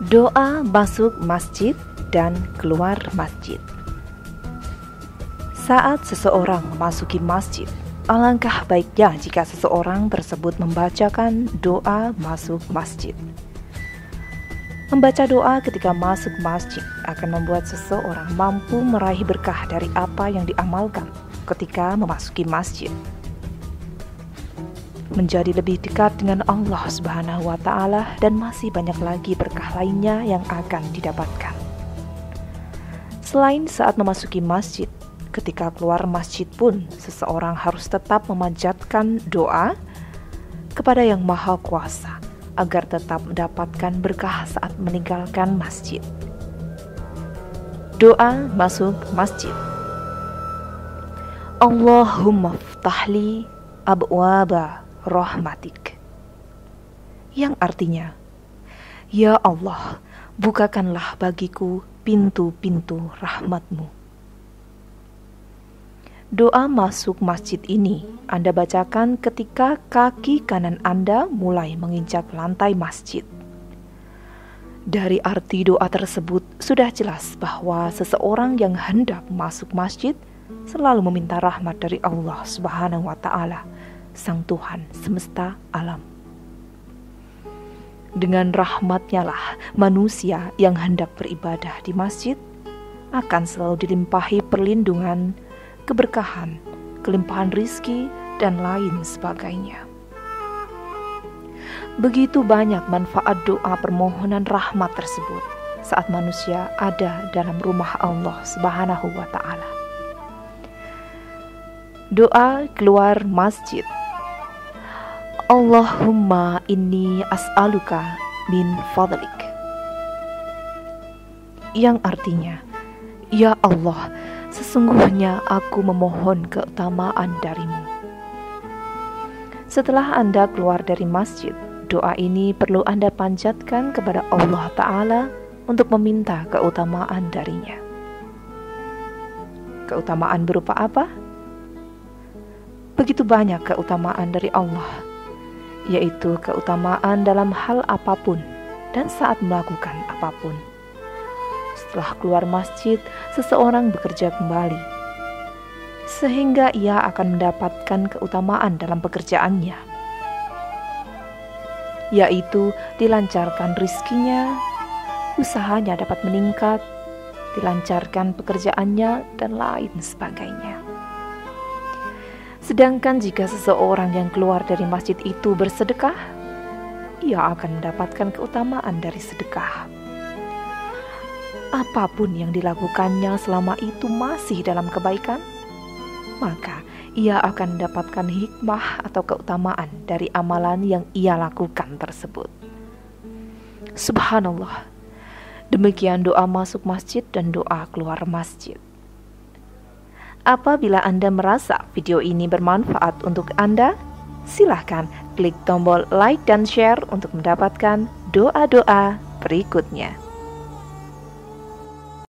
Doa masuk masjid dan keluar masjid. Saat seseorang memasuki masjid, alangkah baiknya jika seseorang tersebut membacakan doa masuk masjid. Membaca doa ketika masuk masjid akan membuat seseorang mampu meraih berkah dari apa yang diamalkan ketika memasuki masjid menjadi lebih dekat dengan Allah Subhanahu wa taala dan masih banyak lagi berkah lainnya yang akan didapatkan. Selain saat memasuki masjid, ketika keluar masjid pun seseorang harus tetap memanjatkan doa kepada Yang Maha Kuasa agar tetap mendapatkan berkah saat meninggalkan masjid. Doa masuk masjid. Allahumma ftahli abwaba rahmatik yang artinya Ya Allah bukakanlah bagiku pintu-pintu rahmatmu. Doa masuk masjid ini Anda bacakan ketika kaki kanan Anda mulai menginjak lantai masjid. Dari arti doa tersebut sudah jelas bahwa seseorang yang hendak masuk masjid selalu meminta rahmat dari Allah Subhanahu wa taala Sang Tuhan semesta alam. Dengan rahmatnya lah manusia yang hendak beribadah di masjid akan selalu dilimpahi perlindungan, keberkahan, kelimpahan rizki, dan lain sebagainya. Begitu banyak manfaat doa permohonan rahmat tersebut saat manusia ada dalam rumah Allah Subhanahu wa Ta'ala. Doa keluar masjid. Allahumma inni as'aluka min fadlik. Yang artinya Ya Allah sesungguhnya aku memohon keutamaan darimu. Setelah Anda keluar dari masjid doa ini perlu Anda panjatkan kepada Allah Ta'ala untuk meminta keutamaan darinya. Keutamaan berupa apa? Begitu banyak keutamaan dari Allah yaitu keutamaan dalam hal apa pun dan saat melakukan apa pun. Setelah keluar masjid, seseorang bekerja kembali, sehingga ia akan mendapatkan keutamaan dalam pekerjaannya, yaitu dilancarkan rizkinya, usahanya dapat meningkat, dilancarkan pekerjaannya, dan lain sebagainya. Sedangkan jika seseorang yang keluar dari masjid itu bersedekah, ia akan mendapatkan keutamaan dari sedekah. Apa pun yang dilakukannya selama itu masih dalam kebaikan, maka ia akan mendapatkan hikmah atau keutamaan dari amalan yang ia lakukan tersebut. Subhanallah, demikian doa masuk masjid dan doa keluar masjid. Apabila Anda merasa video ini bermanfaat untuk Anda, silahkan klik tombol like dan share untuk mendapatkan doa-doa berikutnya.